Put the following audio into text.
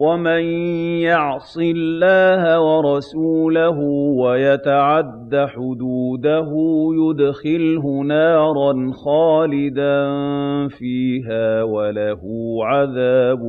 وَمَن يَعْصِ اللَّهَ وَرَسُولَهُ وَيَتَعَدَّ حُدُودَهُ يُدْخِلْهُ نَارًا خَالِدًا فِيهَا وَلَهُ عَذَابٌ